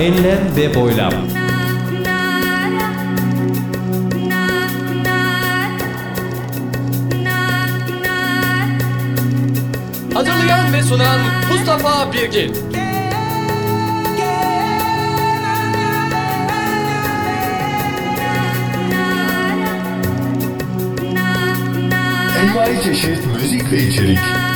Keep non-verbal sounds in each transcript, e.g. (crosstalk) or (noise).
Enlem ve boylam. Hazırlayan ve sunan Mustafa Birgin. Envai çeşit müzik ve içerik.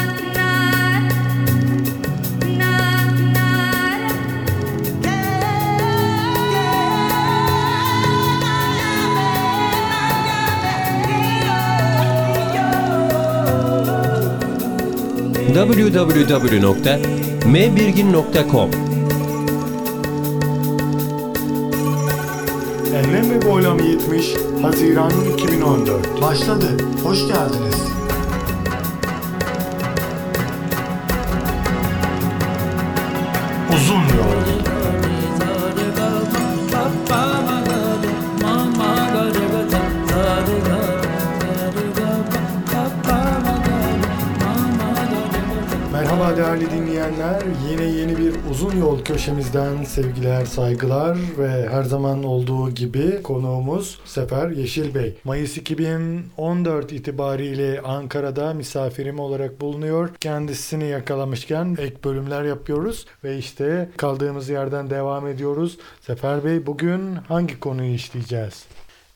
www.mbirgin.com Enlem ve Boylam 70 Haziran 2014 Başladı. Hoş geldiniz. Uzun Yol Yine yeni bir uzun yol köşemizden sevgiler, saygılar ve her zaman olduğu gibi konuğumuz Sefer Yeşil Bey. Mayıs 2014 itibariyle Ankara'da misafirim olarak bulunuyor. Kendisini yakalamışken ek bölümler yapıyoruz ve işte kaldığımız yerden devam ediyoruz. Sefer Bey bugün hangi konuyu işleyeceğiz?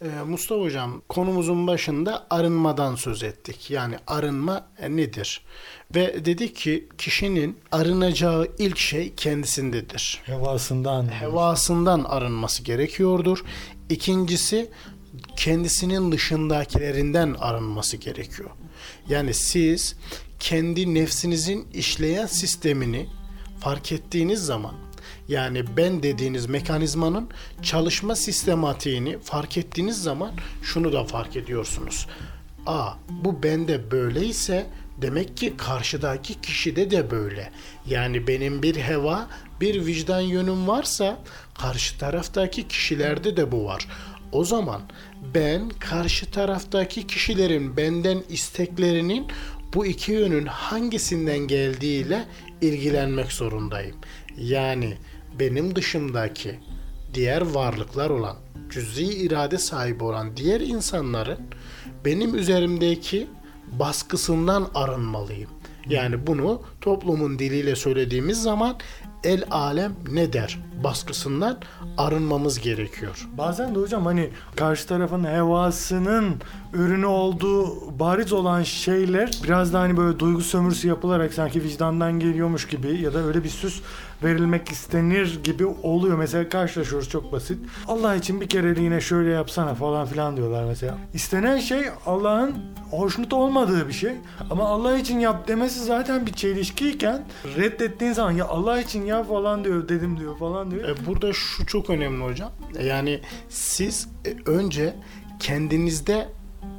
Ee, Mustafa Hocam konumuzun başında arınmadan söz ettik. Yani arınma e, nedir? Ve dedik ki kişinin arınacağı ilk şey kendisindedir. Hevasından. Hevasından arınması gerekiyordur. İkincisi kendisinin dışındakilerinden arınması gerekiyor. Yani siz kendi nefsinizin işleyen sistemini fark ettiğiniz zaman yani ben dediğiniz mekanizmanın çalışma sistematiğini fark ettiğiniz zaman şunu da fark ediyorsunuz. A bu bende böyleyse demek ki karşıdaki kişide de böyle. Yani benim bir heva, bir vicdan yönüm varsa karşı taraftaki kişilerde de bu var. O zaman ben karşı taraftaki kişilerin benden isteklerinin bu iki yönün hangisinden geldiğiyle ilgilenmek zorundayım. Yani benim dışımdaki diğer varlıklar olan, cüz'i irade sahibi olan diğer insanların benim üzerimdeki baskısından arınmalıyım. Yani bunu toplumun diliyle söylediğimiz zaman el alem ne der baskısından arınmamız gerekiyor. Bazen de hocam hani karşı tarafın hevasının ürünü olduğu bariz olan şeyler biraz da hani böyle duygu sömürüsü yapılarak sanki vicdandan geliyormuş gibi ya da öyle bir süs verilmek istenir gibi oluyor. Mesela karşılaşıyoruz çok basit. Allah için bir kereliğine şöyle yapsana falan filan diyorlar mesela. İstenen şey Allah'ın hoşnut olmadığı bir şey. Ama Allah için yap demesi zaten bir çelişkiyken reddettiğin zaman ya Allah için yap falan diyor dedim diyor falan diyor. E, Burada şu çok önemli hocam. E, Yani siz e, önce kendinizde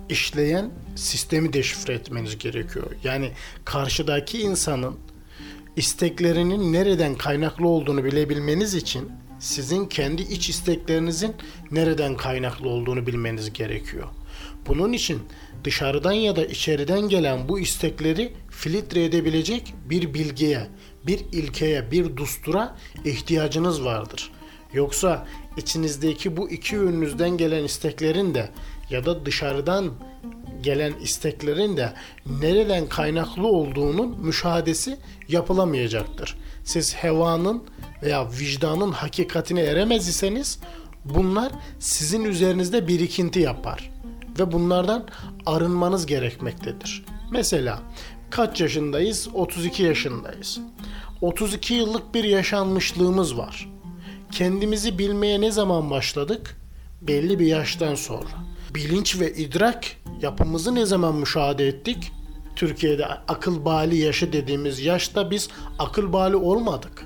işleyen sistemi deşifre etmeniz gerekiyor. Yani karşıdaki insanın isteklerinin nereden kaynaklı olduğunu bilebilmeniz için sizin kendi iç isteklerinizin nereden kaynaklı olduğunu bilmeniz gerekiyor. Bunun için dışarıdan ya da içeriden gelen bu istekleri filtre edebilecek bir bilgiye, bir ilkeye, bir dustura ihtiyacınız vardır. Yoksa içinizdeki bu iki yönünüzden gelen isteklerin de ya da dışarıdan gelen isteklerin de nereden kaynaklı olduğunun müşahadesi yapılamayacaktır. Siz hevanın veya vicdanın hakikatine eremez iseniz bunlar sizin üzerinizde birikinti yapar ve bunlardan arınmanız gerekmektedir. Mesela kaç yaşındayız? 32 yaşındayız. 32 yıllık bir yaşanmışlığımız var. Kendimizi bilmeye ne zaman başladık? Belli bir yaştan sonra. Bilinç ve idrak yapımızı ne zaman müşahede ettik? Türkiye'de akıl bali yaşı dediğimiz yaşta biz akıl bali olmadık.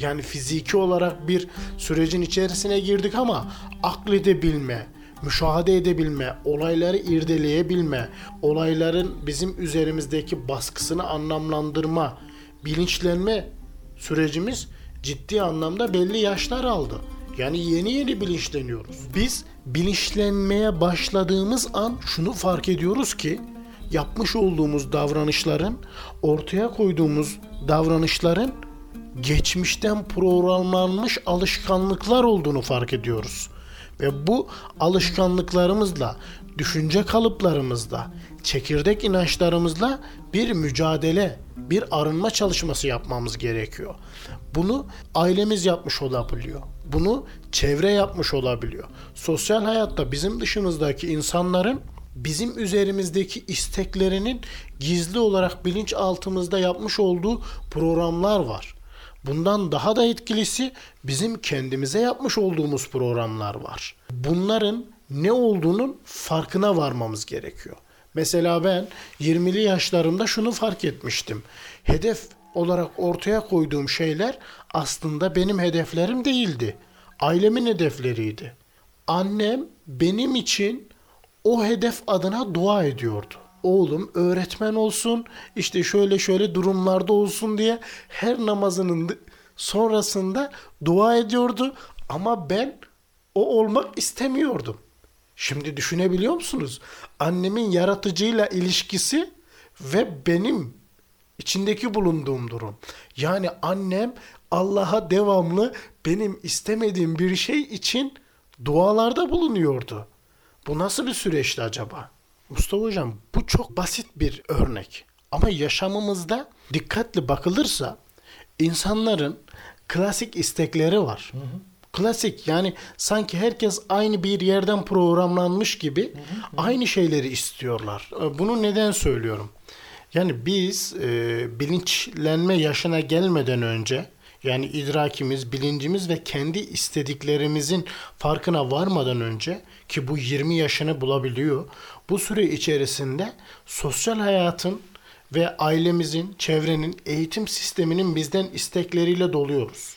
Yani fiziki olarak bir sürecin içerisine girdik ama akledebilme, müşahede edebilme, olayları irdeleyebilme, olayların bizim üzerimizdeki baskısını anlamlandırma, bilinçlenme sürecimiz ciddi anlamda belli yaşlar aldı. Yani yeni yeni bilinçleniyoruz. Biz bilinçlenmeye başladığımız an şunu fark ediyoruz ki yapmış olduğumuz davranışların, ortaya koyduğumuz davranışların geçmişten programlanmış alışkanlıklar olduğunu fark ediyoruz. Ve bu alışkanlıklarımızla, düşünce kalıplarımızla, çekirdek inançlarımızla bir mücadele, bir arınma çalışması yapmamız gerekiyor. Bunu ailemiz yapmış olabiliyor. Bunu çevre yapmış olabiliyor. Sosyal hayatta bizim dışımızdaki insanların bizim üzerimizdeki isteklerinin gizli olarak bilinçaltımızda yapmış olduğu programlar var. Bundan daha da etkilisi bizim kendimize yapmış olduğumuz programlar var. Bunların ne olduğunun farkına varmamız gerekiyor. Mesela ben 20'li yaşlarımda şunu fark etmiştim. Hedef olarak ortaya koyduğum şeyler aslında benim hedeflerim değildi. Ailemin hedefleriydi. Annem benim için o hedef adına dua ediyordu. Oğlum öğretmen olsun, işte şöyle şöyle durumlarda olsun diye her namazının sonrasında dua ediyordu. Ama ben o olmak istemiyordum. Şimdi düşünebiliyor musunuz? Annemin yaratıcıyla ilişkisi ve benim içindeki bulunduğum durum. Yani annem Allah'a devamlı benim istemediğim bir şey için dualarda bulunuyordu. Bu nasıl bir süreçti acaba? Mustafa Hocam bu çok basit bir örnek. Ama yaşamımızda dikkatli bakılırsa insanların klasik istekleri var. Klasik yani sanki herkes aynı bir yerden programlanmış gibi aynı şeyleri istiyorlar. E, Bunu neden söylüyorum? Yani biz e, bilinçlenme yaşına gelmeden önce yani idrakimiz, bilincimiz ve kendi istediklerimizin farkına varmadan önce ki bu 20 yaşını bulabiliyor. Bu süre içerisinde sosyal hayatın ve ailemizin, çevrenin, eğitim sisteminin bizden istekleriyle doluyoruz.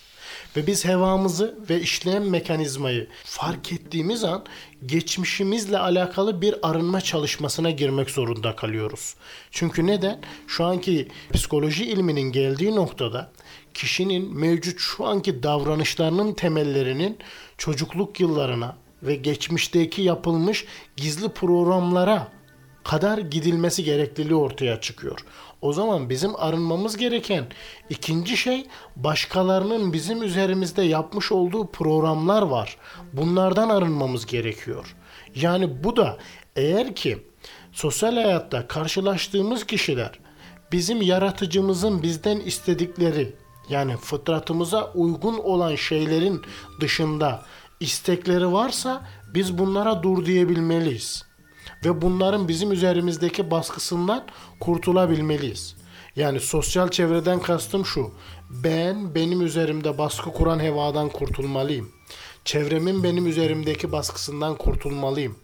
Ve biz hevamızı ve işleyen mekanizmayı fark ettiğimiz an geçmişimizle alakalı bir arınma çalışmasına girmek zorunda kalıyoruz. Çünkü neden? Şu anki psikoloji ilminin geldiği noktada kişinin mevcut şu anki davranışlarının temellerinin çocukluk yıllarına ve geçmişteki yapılmış gizli programlara kadar gidilmesi gerekliliği ortaya çıkıyor. O zaman bizim arınmamız gereken ikinci şey başkalarının bizim üzerimizde yapmış olduğu programlar var. Bunlardan arınmamız gerekiyor. Yani bu da eğer ki sosyal hayatta karşılaştığımız kişiler bizim yaratıcımızın bizden istedikleri yani fıtratımıza uygun olan şeylerin dışında istekleri varsa biz bunlara dur diyebilmeliyiz ve bunların bizim üzerimizdeki baskısından kurtulabilmeliyiz. Yani sosyal çevreden kastım şu. Ben benim üzerimde baskı kuran hevadan kurtulmalıyım. Çevremin benim üzerimdeki baskısından kurtulmalıyım.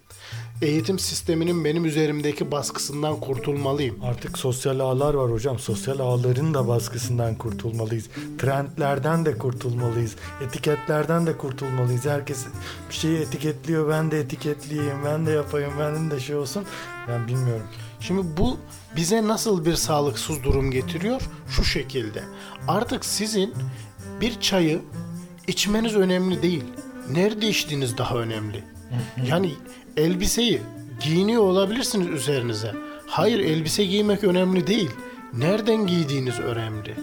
Eğitim sisteminin benim üzerimdeki baskısından kurtulmalıyım. Artık sosyal ağlar var hocam. Sosyal ağların da baskısından kurtulmalıyız. Trendlerden de kurtulmalıyız. Etiketlerden de kurtulmalıyız. Herkes bir şeyi etiketliyor. Ben de etiketleyeyim. Ben de yapayım. Benim de şey olsun. Ben bilmiyorum. Şimdi bu bize nasıl bir sağlıksız durum getiriyor? Şu şekilde. Artık sizin bir çayı içmeniz önemli değil. Nerede içtiğiniz daha önemli. (laughs) Yani elbiseyi giyiniyor olabilirsiniz üzerinize. Hayır elbise giymek önemli değil. Nereden giydiğiniz önemli.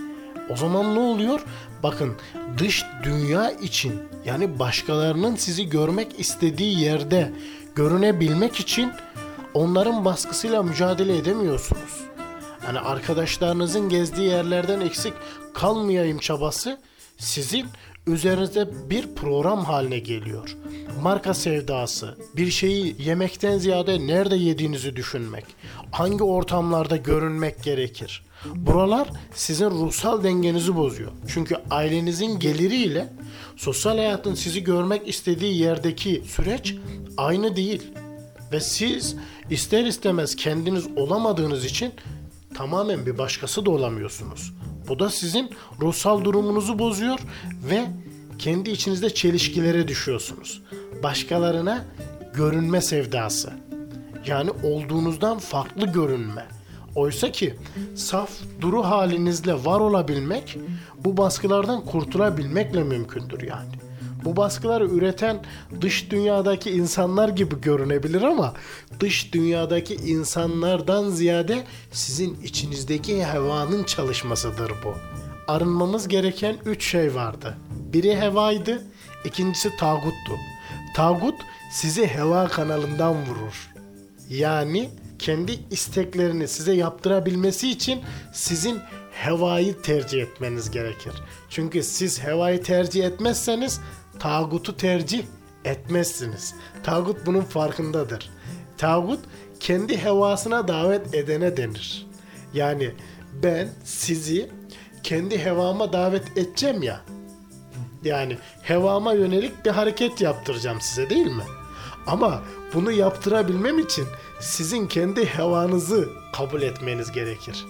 O zaman ne oluyor? Bakın dış dünya için yani başkalarının sizi görmek istediği yerde görünebilmek için onların baskısıyla mücadele edemiyorsunuz. Yani arkadaşlarınızın gezdiği yerlerden eksik kalmayayım çabası sizin üzerinizde bir program haline geliyor. Marka sevdası, bir şeyi yemekten ziyade nerede yediğinizi düşünmek, hangi ortamlarda görünmek gerekir. Buralar sizin ruhsal dengenizi bozuyor. Çünkü ailenizin geliriyle sosyal hayatın sizi görmek istediği yerdeki süreç aynı değil. Ve siz ister istemez kendiniz olamadığınız için tamamen bir başkası da olamıyorsunuz. Bu da sizin ruhsal durumunuzu bozuyor ve kendi içinizde çelişkilere düşüyorsunuz. Başkalarına görünme sevdası. Yani olduğunuzdan farklı görünme. Oysa ki saf duru halinizle var olabilmek bu baskılardan kurtulabilmekle mümkündür yani. Bu baskıları üreten dış dünyadaki insanlar gibi görünebilir ama dış dünyadaki insanlardan ziyade sizin içinizdeki hevanın çalışmasıdır bu. arınmamız gereken üç şey vardı. Biri hevaydı, ikincisi tağuttu. Tağut sizi heva kanalından vurur. Yani kendi isteklerini size yaptırabilmesi için sizin hevayı tercih etmeniz gerekir. Çünkü siz hevayı tercih etmezseniz tağutu tercih etmezsiniz. Tağut bunun farkındadır. Tağut kendi hevasına davet edene denir. Yani ben sizi kendi hevama davet edeceğim ya. Yani hevama yönelik bir hareket yaptıracağım size değil mi? Ama bunu yaptırabilmem için sizin kendi hevanızı kabul etmeniz gerekir.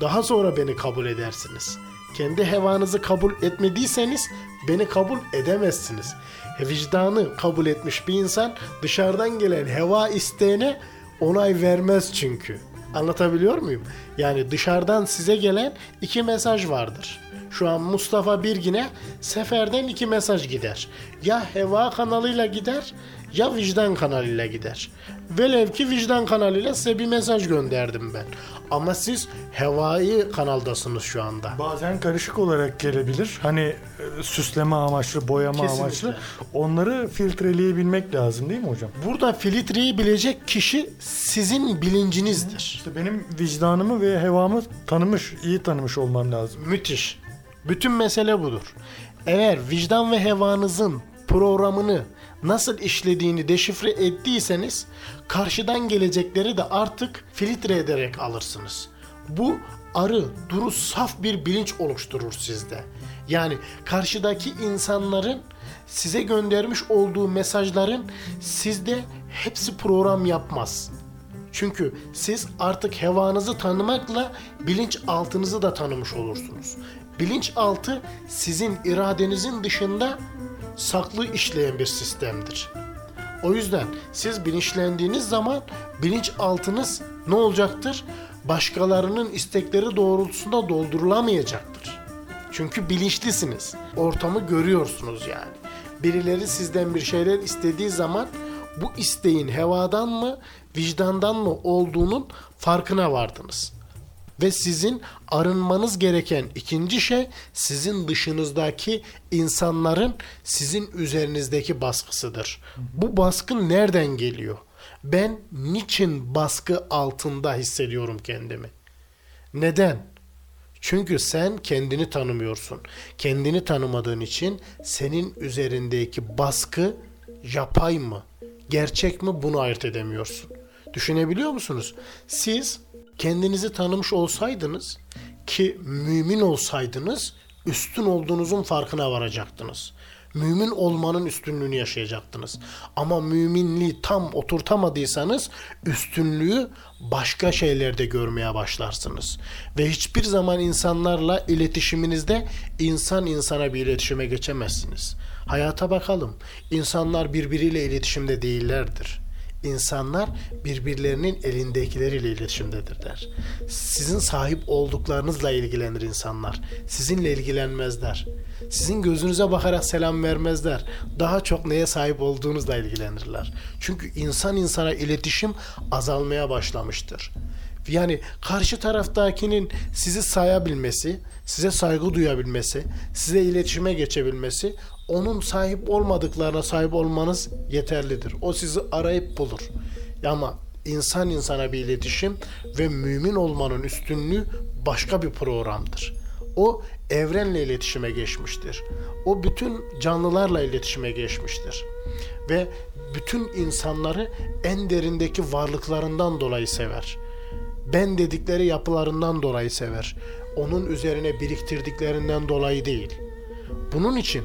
Daha sonra beni kabul edersiniz. Kendi hevanızı kabul etmediyseniz beni kabul edemezsiniz. E, Vicdanı kabul etmiş bir insan dışarıdan gelen heva isteğine onay vermez çünkü. Anlatabiliyor muyum? Yani dışarıdan size gelen iki mesaj vardır. Şu an Mustafa Birgin'e seferden iki mesaj gider. Ya heva kanalıyla gider ya vicdan kanalıyla gider. Velev ki vicdan kanalıyla size bir mesaj gönderdim ben. Ama siz hevai kanaldasınız şu anda. Bazen karışık olarak gelebilir. Hani e, süsleme amaçlı, boyama Kesinlikle. amaçlı. Onları filtreleyebilmek lazım değil mi hocam? Burada filtreyi bilecek kişi sizin bilincinizdir. İşte benim vicdanımı ve hevamı tanımış, iyi tanımış olmam lazım. Müthiş. Bütün mesele budur. Eğer vicdan ve hevanızın programını nasıl işlediğini deşifre ettiyseniz karşıdan gelecekleri de artık filtre ederek alırsınız. Bu arı, duru, saf bir bilinç oluşturur sizde. Yani karşıdaki insanların size göndermiş olduğu mesajların sizde hepsi program yapmaz. Çünkü siz artık hevanızı tanımakla bilinç altınızı da tanımış olursunuz. Bilinç altı sizin iradenizin dışında saklı işleyen bir sistemdir. O yüzden siz bilinçlendiğiniz zaman bilinç altınız ne olacaktır? Başkalarının istekleri doğrultusunda doldurulamayacaktır. Çünkü bilinçlisiniz. Ortamı görüyorsunuz yani. Birileri sizden bir şeyler istediği zaman bu isteğin hevadan mı, vicdandan mı olduğunun farkına vardınız. Ve sizin arınmanız gereken ikinci şey sizin dışınızdaki insanların sizin üzerinizdeki baskısıdır. Bu baskı nereden geliyor? Ben niçin baskı altında hissediyorum kendimi? Neden? Çünkü sen kendini tanımıyorsun. Kendini tanımadığın için senin üzerindeki baskı yapay mı, gerçek mi bunu ayırt edemiyorsun. Düşünebiliyor musunuz? Siz kendinizi tanımış olsaydınız ki mümin olsaydınız üstün olduğunuzun farkına varacaktınız. Mümin olmanın üstünlüğünü yaşayacaktınız. Ama müminliği tam oturtamadıysanız üstünlüğü başka şeylerde görmeye başlarsınız. Ve hiçbir zaman insanlarla iletişiminizde insan insana bir iletişime geçemezsiniz. Hayata bakalım. İnsanlar birbiriyle iletişimde değillerdir. İnsanlar birbirlerinin elindekileriyle iletişimdedirler. Sizin sahip olduklarınızla ilgilenir insanlar. Sizinle ilgilenmezler. Sizin gözünüze bakarak selam vermezler. Daha çok neye sahip olduğunuzla ilgilenirler. Çünkü insan insana iletişim azalmaya başlamıştır. Yani karşı taraftakinin sizi sayabilmesi, size saygı duyabilmesi, size iletişime geçebilmesi, onun sahip olmadıklarına sahip olmanız yeterlidir. O sizi arayıp bulur. Ama insan insana bir iletişim ve mümin olmanın üstünlüğü başka bir programdır. O evrenle iletişime geçmiştir. O bütün canlılarla iletişime geçmiştir. Ve bütün insanları en derindeki varlıklarından dolayı sever ben dedikleri yapılarından dolayı sever. Onun üzerine biriktirdiklerinden dolayı değil. Bunun için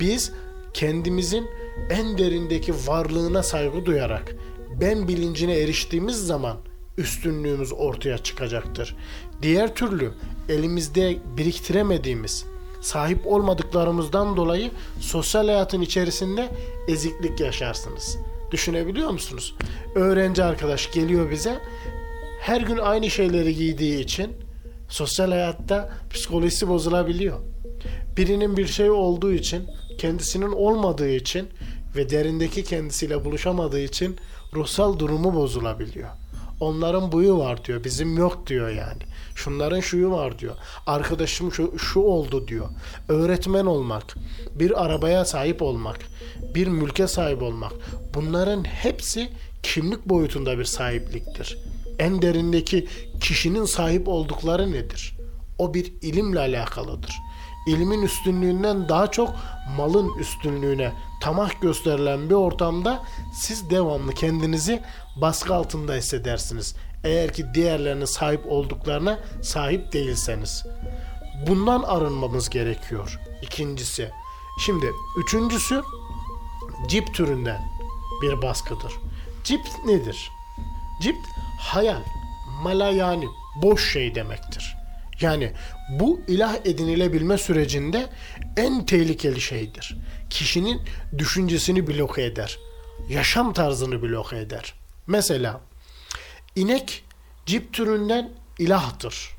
biz kendimizin en derindeki varlığına saygı duyarak ben bilincine eriştiğimiz zaman üstünlüğümüz ortaya çıkacaktır. Diğer türlü elimizde biriktiremediğimiz, sahip olmadıklarımızdan dolayı sosyal hayatın içerisinde eziklik yaşarsınız. Düşünebiliyor musunuz? Öğrenci arkadaş geliyor bize her gün aynı şeyleri giydiği için sosyal hayatta psikolojisi bozulabiliyor. Birinin bir şey olduğu için, kendisinin olmadığı için ve derindeki kendisiyle buluşamadığı için ruhsal durumu bozulabiliyor. Onların buyu var diyor. Bizim yok diyor yani. Şunların şuyu var diyor. Arkadaşım şu, şu oldu diyor. Öğretmen olmak, bir arabaya sahip olmak, bir mülke sahip olmak. Bunların hepsi kimlik boyutunda bir sahipliktir. En derindeki kişinin sahip oldukları nedir? O bir ilimle alakalıdır. İlmin üstünlüğünden daha çok malın üstünlüğüne tamah gösterilen bir ortamda siz devamlı kendinizi baskı altında hissedersiniz. Eğer ki diğerlerinin sahip olduklarına sahip değilseniz. Bundan arınmamız gerekiyor. İkincisi. Şimdi üçüncüsü cip türünden bir baskıdır. Cip nedir? Cip hayal, malayani, boş şey demektir. Yani bu ilah edinilebilme sürecinde en tehlikeli şeydir. Kişinin düşüncesini bloke eder. Yaşam tarzını bloke eder. Mesela inek cip türünden ilahtır.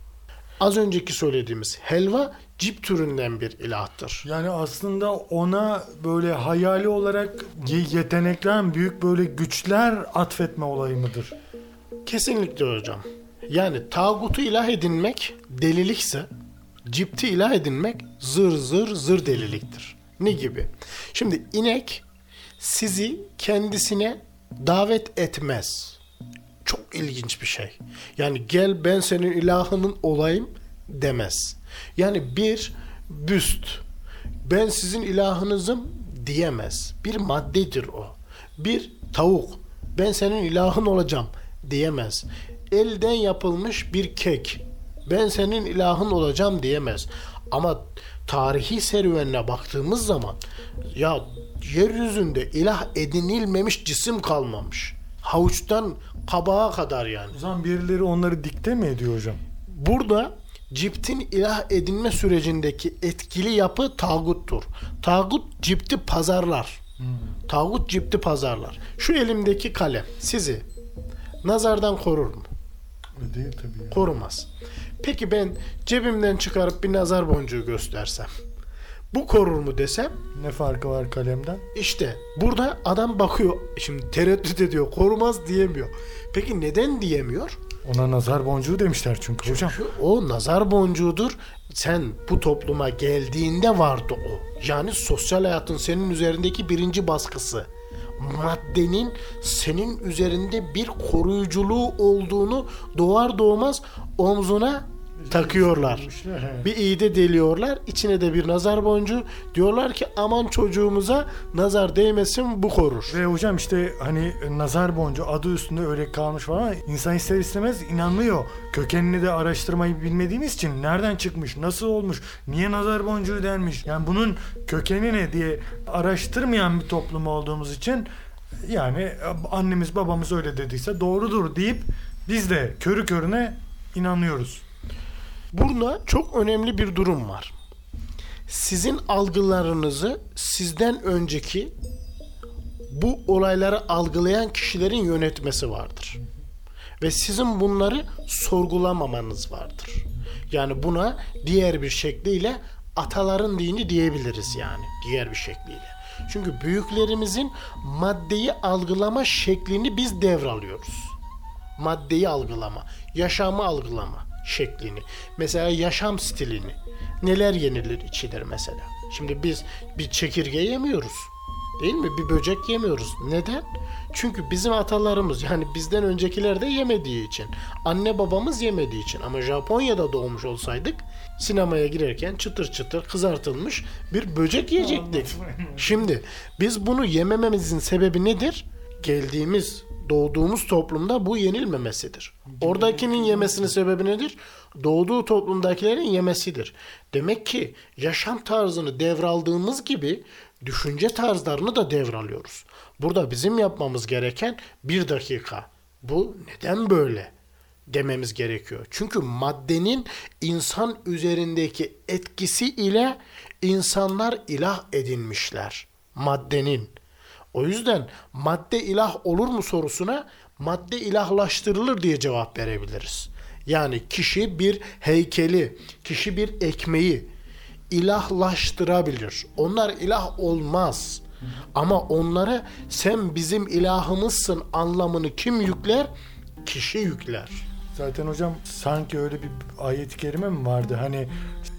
Az önceki söylediğimiz helva cip türünden bir ilahtır. Yani aslında ona böyle hayali olarak ye- yetenekler, büyük böyle güçler atfetme olayı mıdır? Kesinlikle hocam. Yani tağutu ilah edinmek delilikse cipti ilah edinmek zır zır zır deliliktir. Ne gibi? Şimdi inek sizi kendisine davet etmez. Çok ilginç bir şey. Yani gel ben senin ilahının olayım demez. Yani bir büst ben sizin ilahınızım diyemez. Bir maddedir o. Bir tavuk ben senin ilahın olacağım diyemez. Elden yapılmış bir kek ben senin ilahın olacağım diyemez. Ama tarihi serüvenine baktığımız zaman ya yeryüzünde ilah edinilmemiş cisim kalmamış. Havuçtan kabağa kadar yani. O zaman birileri onları dikte mi ediyor hocam? Burada ciptin ilah edinme sürecindeki etkili yapı tağuttur. Tağut cipti pazarlar. Tağut cipti pazarlar. Şu elimdeki kalem sizi nazardan korur mu? Öyle değil tabii. ya. Korumaz. Peki ben cebimden çıkarıp bir nazar boncuğu göstersem bu korur mu desem Ne farkı var kalemden? işte burada adam bakıyor şimdi tereddüt ediyor korumaz diyemiyor. Peki neden diyemiyor? Ona nazar boncuğu demişler çünkü hocam. O nazar boncuğudur. Sen bu topluma geldiğinde vardı o. Yani sosyal hayatın senin üzerindeki birinci baskısı. Maddenin senin üzerinde bir koruyuculuğu olduğunu doğar doğmaz omzuna takıyorlar. Bir iğde deliyorlar. içine de bir nazar boncuğu. Diyorlar ki aman çocuğumuza nazar değmesin bu korur. Ve hocam işte hani nazar boncuğu adı üstünde öyle kalmış falan ama insan ister istemez inanmıyor. Kökenini de araştırmayı bilmediğimiz için nereden çıkmış, nasıl olmuş, niye nazar boncuğu denmiş. Yani bunun kökeni ne diye araştırmayan bir toplum olduğumuz için yani annemiz babamız öyle dediyse doğrudur deyip biz de körü körüne inanıyoruz. Burada çok önemli bir durum var. Sizin algılarınızı sizden önceki bu olayları algılayan kişilerin yönetmesi vardır. Ve sizin bunları sorgulamamanız vardır. Yani buna diğer bir şekliyle ataların dini diyebiliriz yani diğer bir şekliyle. Çünkü büyüklerimizin maddeyi algılama şeklini biz devralıyoruz maddeyi algılama, yaşamı algılama şeklini. Mesela yaşam stilini. Neler yenilir içilir mesela. Şimdi biz bir çekirge yemiyoruz. Değil mi? Bir böcek yemiyoruz. Neden? Çünkü bizim atalarımız yani bizden öncekiler de yemediği için. Anne babamız yemediği için. Ama Japonya'da doğmuş olsaydık sinemaya girerken çıtır çıtır kızartılmış bir böcek yiyecektik. Şimdi biz bunu yemememizin sebebi nedir? Geldiğimiz doğduğumuz toplumda bu yenilmemesidir. Oradakinin yemesinin sebebi nedir? Doğduğu toplumdakilerin yemesidir. Demek ki yaşam tarzını devraldığımız gibi düşünce tarzlarını da devralıyoruz. Burada bizim yapmamız gereken bir dakika. Bu neden böyle? dememiz gerekiyor. Çünkü maddenin insan üzerindeki etkisi ile insanlar ilah edinmişler. Maddenin. O yüzden madde ilah olur mu sorusuna madde ilahlaştırılır diye cevap verebiliriz. Yani kişi bir heykeli, kişi bir ekmeği ilahlaştırabilir. Onlar ilah olmaz. Ama onları sen bizim ilahımızsın anlamını kim yükler? kişi yükler. Zaten hocam sanki öyle bir ayet-i kerime mi vardı? Hani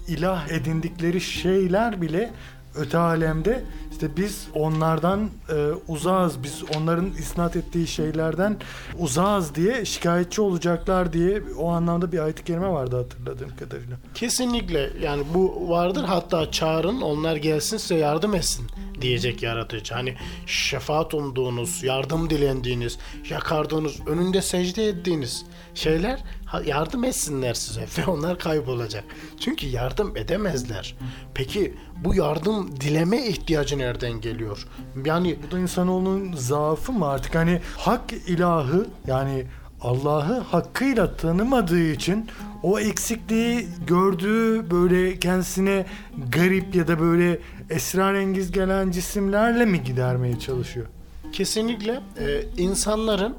ilah edindikleri şeyler bile öte alemde işte biz onlardan e, uzağız, biz onların isnat ettiği şeylerden uzağız diye şikayetçi olacaklar diye o anlamda bir ayet-i kerime vardı hatırladığım kadarıyla. Kesinlikle yani bu vardır hatta çağırın onlar gelsin size yardım etsin diyecek yaratıcı. Hani şefaat umduğunuz, yardım dilendiğiniz, yakardığınız, önünde secde ettiğiniz şeyler yardım etsinler size (laughs) ve onlar kaybolacak. Çünkü yardım edemezler. Peki bu yardım dileme ihtiyacı nereden geliyor? Yani Bu da insanoğlunun zaafı mı artık hani hak ilahı yani Allah'ı hakkıyla tanımadığı için o eksikliği gördüğü böyle kendisine garip ya da böyle esrarengiz gelen cisimlerle mi gidermeye çalışıyor? kesinlikle e, insanların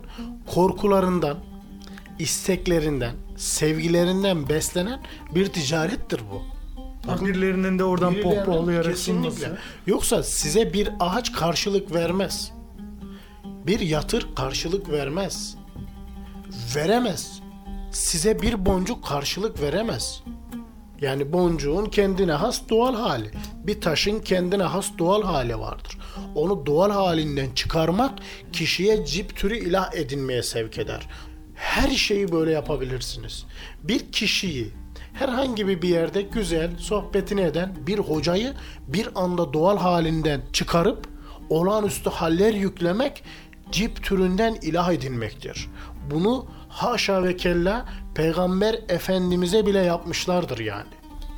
korkularından, isteklerinden, sevgilerinden beslenen bir ticarettir bu. Birilerinin de oradan Birilerinin pohpohlayarak kesinlikle. Yoksa size bir ağaç karşılık vermez. Bir yatır karşılık vermez. Veremez. Size bir boncuk karşılık veremez. Yani boncuğun kendine has doğal hali. Bir taşın kendine has doğal hali vardır. Onu doğal halinden çıkarmak kişiye cip türü ilah edinmeye sevk eder. Her şeyi böyle yapabilirsiniz. Bir kişiyi herhangi bir yerde güzel sohbetini eden bir hocayı bir anda doğal halinden çıkarıp olağanüstü haller yüklemek cip türünden ilah edinmektir. Bunu haşa ve kella peygamber efendimize bile yapmışlardır yani.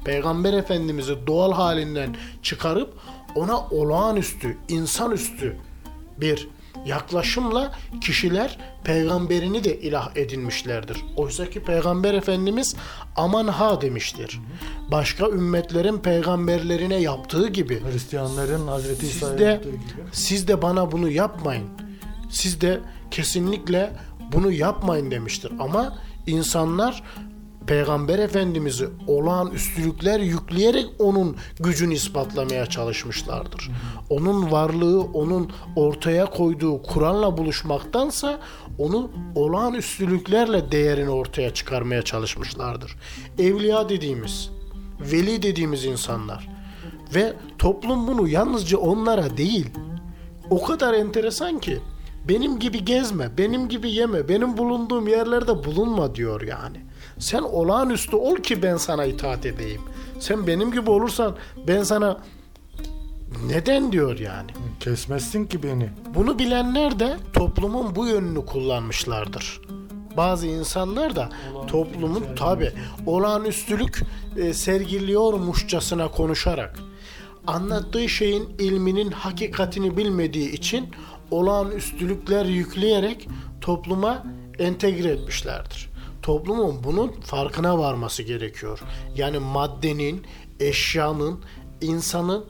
Peygamber efendimizi doğal halinden çıkarıp ona olağanüstü, insanüstü bir yaklaşımla kişiler peygamberini de ilah edinmişlerdir. Oysa ki peygamber efendimiz aman ha demiştir. Başka ümmetlerin peygamberlerine yaptığı gibi Hristiyanların Hazreti İsa'ya yaptığı gibi. siz de bana bunu yapmayın. Siz de kesinlikle bunu yapmayın demiştir. Ama insanlar Peygamber Efendimiz'i olağan üstünlükler yükleyerek onun gücünü ispatlamaya çalışmışlardır. Onun varlığı, onun ortaya koyduğu Kur'an'la buluşmaktansa onu olağan üstünlüklerle değerini ortaya çıkarmaya çalışmışlardır. Evliya dediğimiz, veli dediğimiz insanlar ve toplum bunu yalnızca onlara değil, o kadar enteresan ki benim gibi gezme, benim gibi yeme, benim bulunduğum yerlerde bulunma diyor yani. Sen olağanüstü ol ki ben sana itaat edeyim. Sen benim gibi olursan ben sana neden diyor yani. Kesmezsin ki beni. Bunu bilenler de toplumun bu yönünü kullanmışlardır. Bazı insanlar da toplumun tabi olağanüstülük e, sergiliyormuşçasına konuşarak anlattığı şeyin ilminin hakikatini bilmediği için olağanüstülükler yükleyerek topluma entegre etmişlerdir. Toplumun bunun farkına varması gerekiyor. Yani maddenin, eşyanın, insanın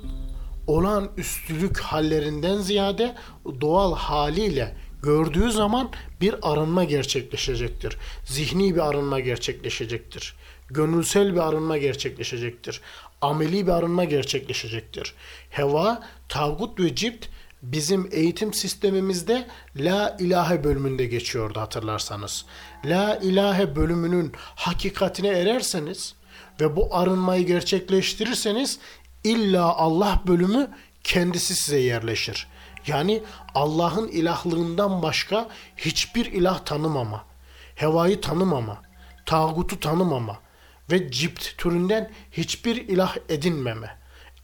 olan üstülük hallerinden ziyade doğal haliyle gördüğü zaman bir arınma gerçekleşecektir. Zihni bir arınma gerçekleşecektir. Gönülsel bir arınma gerçekleşecektir. Ameli bir arınma gerçekleşecektir. Heva, tağut ve cipt bizim eğitim sistemimizde La ilahe bölümünde geçiyordu hatırlarsanız. La ilahe bölümünün hakikatine ererseniz ve bu arınmayı gerçekleştirirseniz illa Allah bölümü kendisi size yerleşir. Yani Allah'ın ilahlığından başka hiçbir ilah tanımama, hevayı tanımama, tağutu tanımama ve cipt türünden hiçbir ilah edinmeme.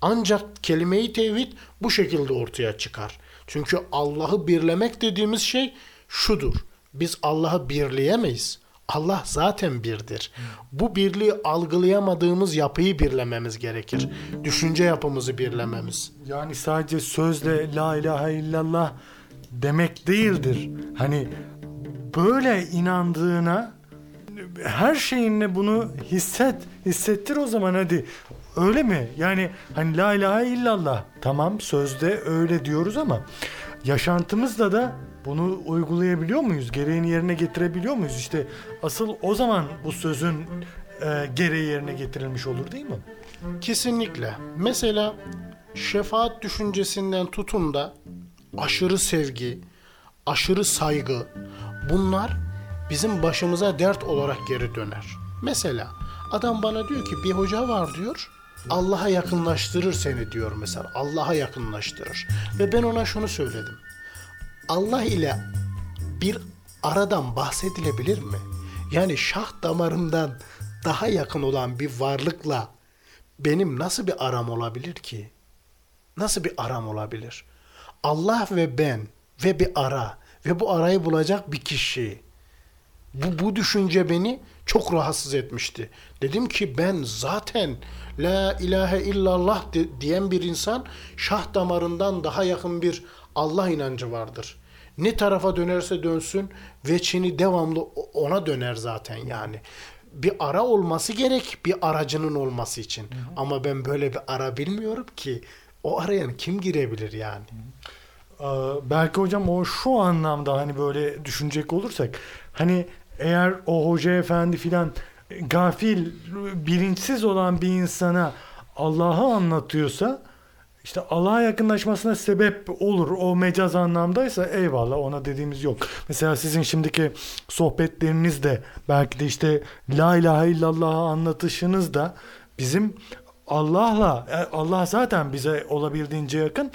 Ancak kelime-i tevhid bu şekilde ortaya çıkar. Çünkü Allah'ı birlemek dediğimiz şey şudur. Biz Allah'ı birleyemeyiz. Allah zaten birdir. Bu birliği algılayamadığımız yapıyı birlememiz gerekir. Düşünce yapımızı birlememiz. Yani sadece sözle la ilahe illallah demek değildir. Hani böyle inandığına her şeyinle bunu hisset, hissettir o zaman hadi. Öyle mi? Yani hani la ilahe illallah tamam sözde öyle diyoruz ama yaşantımızda da bunu uygulayabiliyor muyuz? Gereğini yerine getirebiliyor muyuz? İşte asıl o zaman bu sözün e, gereği yerine getirilmiş olur değil mi? Kesinlikle. Mesela şefaat düşüncesinden tutun da aşırı sevgi, aşırı saygı bunlar bizim başımıza dert olarak geri döner. Mesela adam bana diyor ki bir hoca var diyor. Allah'a yakınlaştırır seni diyor mesela. Allah'a yakınlaştırır. Ve ben ona şunu söyledim. Allah ile bir aradan bahsedilebilir mi? Yani şah damarımdan daha yakın olan bir varlıkla benim nasıl bir aram olabilir ki? Nasıl bir aram olabilir? Allah ve ben ve bir ara ve bu arayı bulacak bir kişi. Bu, bu düşünce beni çok rahatsız etmişti. Dedim ki ben zaten la ilahe illallah de, diyen bir insan şah damarından daha yakın bir Allah inancı vardır. Ne tarafa dönerse dönsün veçini devamlı ona döner zaten yani. Bir ara olması gerek bir aracının olması için. Ama ben böyle bir ara bilmiyorum ki. O arayan kim girebilir yani? Ee, belki hocam o şu anlamda hani böyle düşünecek olursak hani eğer o hoca efendi filan gafil bilinçsiz olan bir insana Allah'ı anlatıyorsa işte Allah'a yakınlaşmasına sebep olur. O mecaz anlamdaysa eyvallah ona dediğimiz yok. Mesela sizin şimdiki sohbetleriniz de belki de işte La ilahe illallah'ı anlatışınız da bizim Allah'la e, Allah zaten bize olabildiğince yakın.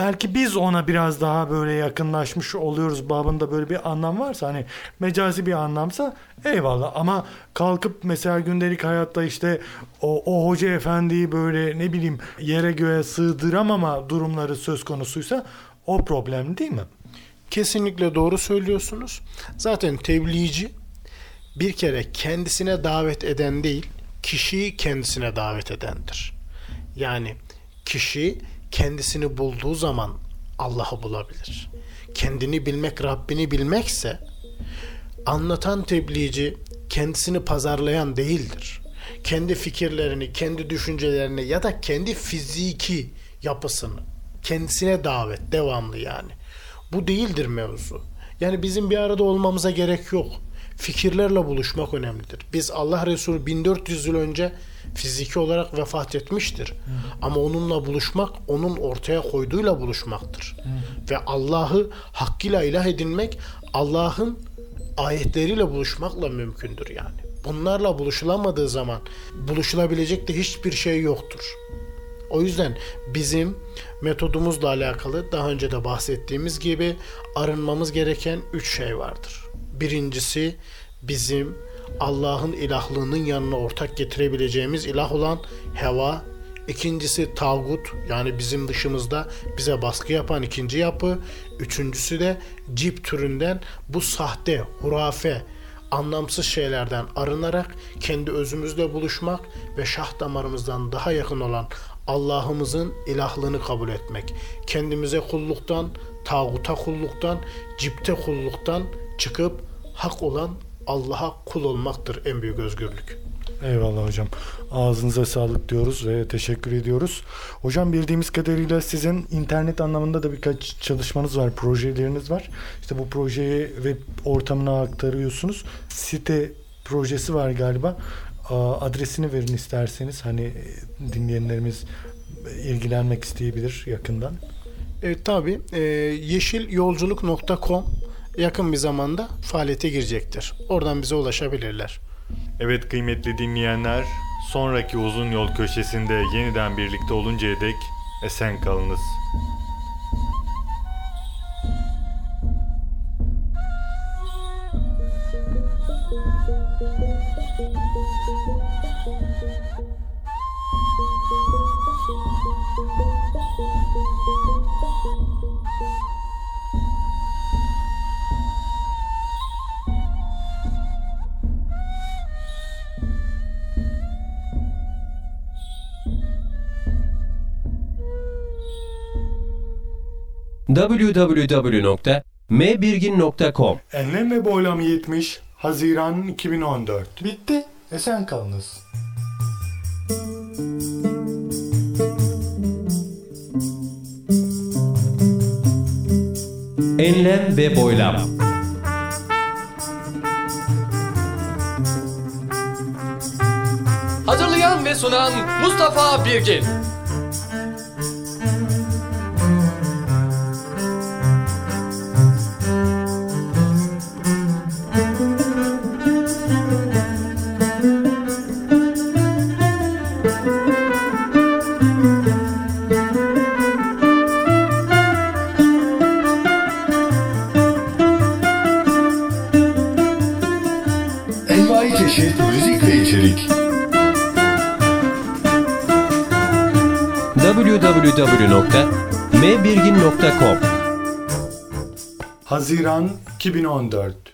Belki biz ona biraz daha böyle yakınlaşmış oluyoruz babında böyle bir anlam varsa hani mecazi bir anlamsa eyvallah ama kalkıp mesela gündelik hayatta işte o, o hoca efendiyi böyle ne bileyim yere göğe sığdıramama durumları söz konusuysa o problem değil mi? Kesinlikle doğru söylüyorsunuz. Zaten tebliğci bir kere kendisine davet eden değil, kişiyi kendisine davet edendir. Yani kişi kendisini bulduğu zaman Allah'ı bulabilir. Kendini bilmek, Rabbini bilmekse anlatan tebliğci kendisini pazarlayan değildir. Kendi fikirlerini, kendi düşüncelerini ya da kendi fiziki yapısını kendisine davet devamlı yani. Bu değildir mevzu. Yani bizim bir arada olmamıza gerek yok. Fikirlerle buluşmak önemlidir. Biz Allah Resulü 1400 yıl önce fiziki olarak vefat etmiştir. Hı. Ama onunla buluşmak, onun ortaya koyduğuyla buluşmaktır. Hı. Ve Allah'ı hakkıyla ilah edinmek, Allah'ın ayetleriyle buluşmakla mümkündür yani. Bunlarla buluşulamadığı zaman buluşulabilecek de hiçbir şey yoktur. O yüzden bizim metodumuzla alakalı daha önce de bahsettiğimiz gibi arınmamız gereken üç şey vardır. Birincisi bizim Allah'ın ilahlığının yanına ortak getirebileceğimiz ilah olan heva. İkincisi tağut yani bizim dışımızda bize baskı yapan ikinci yapı. Üçüncüsü de cip türünden bu sahte, hurafe, anlamsız şeylerden arınarak kendi özümüzle buluşmak ve şah damarımızdan daha yakın olan Allah'ımızın ilahlığını kabul etmek. Kendimize kulluktan, tağuta kulluktan, cipte kulluktan çıkıp hak olan Allah'a kul olmaktır en büyük özgürlük. Eyvallah hocam. Ağzınıza sağlık diyoruz ve teşekkür ediyoruz. Hocam bildiğimiz kadarıyla sizin internet anlamında da birkaç çalışmanız var, projeleriniz var. İşte bu projeyi web ortamına aktarıyorsunuz. Site projesi var galiba. Adresini verin isterseniz. Hani dinleyenlerimiz ilgilenmek isteyebilir yakından. E, tabii. E, yeşilyolculuk.com yakın bir zamanda faaliyete girecektir. Oradan bize ulaşabilirler. Evet kıymetli dinleyenler, sonraki uzun yol köşesinde yeniden birlikte oluncaya dek esen kalınız. www.mbirgin.com Enlem ve boylam 70 Haziran 2014 Bitti. Esen kalınız. Enlem ve boylam. Hazırlayan ve sunan Mustafa Birgin. 2014